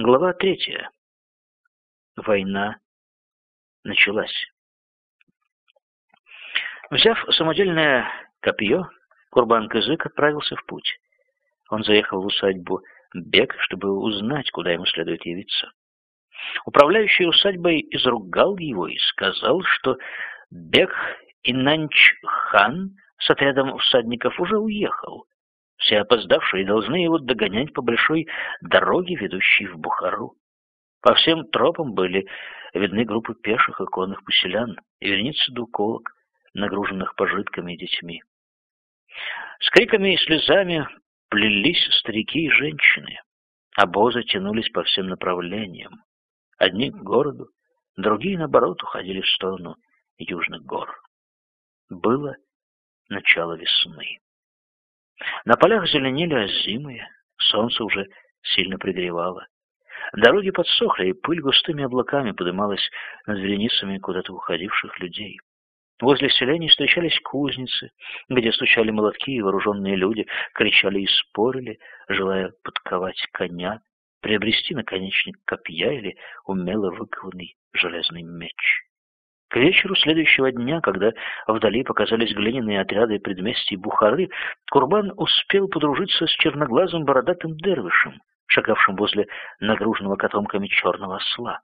Глава третья. Война началась. Взяв самодельное копье, Курбан-Кызык отправился в путь. Он заехал в усадьбу Бек, чтобы узнать, куда ему следует явиться. Управляющий усадьбой изругал его и сказал, что Бек Инанч-хан с отрядом всадников уже уехал. Все опоздавшие должны его догонять по большой дороге, ведущей в Бухару. По всем тропам были видны группы пеших и конных поселян и вереницы двуколок, нагруженных пожитками и детьми. С криками и слезами плелись старики и женщины. Обозы тянулись по всем направлениям. Одни к городу, другие, наоборот, уходили в сторону южных гор. Было начало весны. На полях зеленели озимые, солнце уже сильно пригревало. Дороги подсохли, и пыль густыми облаками подымалась над вереницами куда-то уходивших людей. Возле селений встречались кузницы, где стучали молотки, и вооруженные люди кричали и спорили, желая подковать коня, приобрести наконечник копья или умело выкованный железный меч. К вечеру следующего дня, когда вдали показались глиняные отряды предместий Бухары, Курбан успел подружиться с черноглазым бородатым дервишем, шагавшим возле нагруженного котомками черного осла.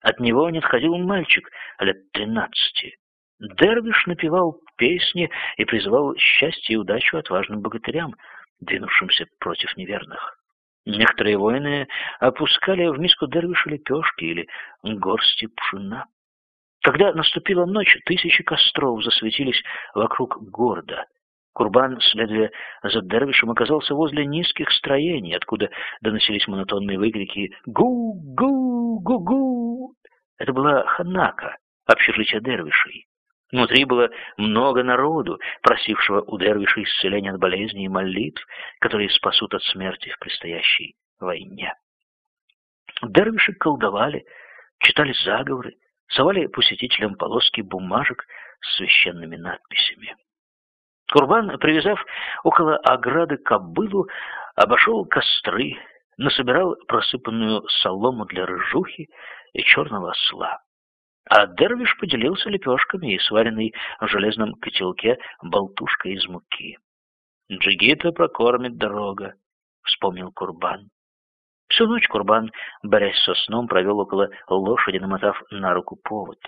От него не отходил мальчик лет тринадцати. Дервиш напевал песни и призывал счастье и удачу отважным богатырям, двинувшимся против неверных. Некоторые воины опускали в миску дервиша лепешки или горсти пшена. Когда наступила ночь, тысячи костров засветились вокруг города. Курбан, следуя за дервишем, оказался возле низких строений, откуда доносились монотонные выкрики «Гу-гу-гу-гу!». Это была Ханака, общежитие дервишей. Внутри было много народу, просившего у дервишей исцеления от болезней и молитв, которые спасут от смерти в предстоящей войне. Дервиши колдовали, читали заговоры, совали посетителям полоски бумажек с священными надписями. Курбан, привязав около ограды кобылу, обошел костры, насобирал просыпанную солому для рыжухи и черного осла. А Дервиш поделился лепешками и сваренной в железном котелке болтушкой из муки. «Джигита прокормит дорога», — вспомнил Курбан. Всю ночь Курбан, борясь со сном, провел около лошади, намотав на руку повод.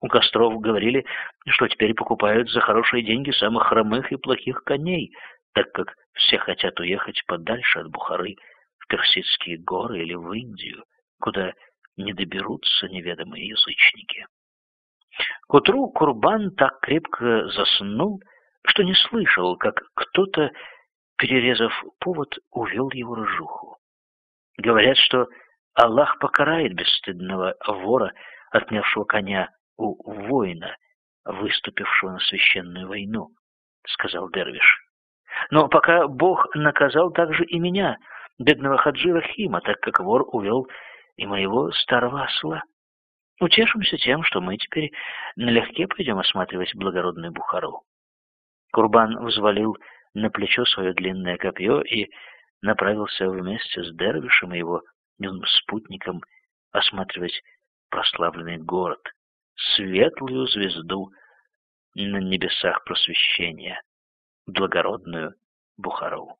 У костров говорили, что теперь покупают за хорошие деньги самых хромых и плохих коней, так как все хотят уехать подальше от Бухары, в Персидские горы или в Индию, куда не доберутся неведомые язычники. К утру Курбан так крепко заснул, что не слышал, как кто-то, перерезав повод, увел его рыжуху. Говорят, что Аллах покарает бесстыдного вора, отнявшего коня у воина, выступившего на священную войну, — сказал Дервиш. Но пока Бог наказал также и меня, бедного Хаджи Рахима, так как вор увел и моего старого осла. Утешимся тем, что мы теперь налегке пойдем осматривать благородную Бухару. Курбан взвалил на плечо свое длинное копье и направился вместе с Дервишем и его спутником осматривать прославленный город, светлую звезду на небесах просвещения, благородную Бухару.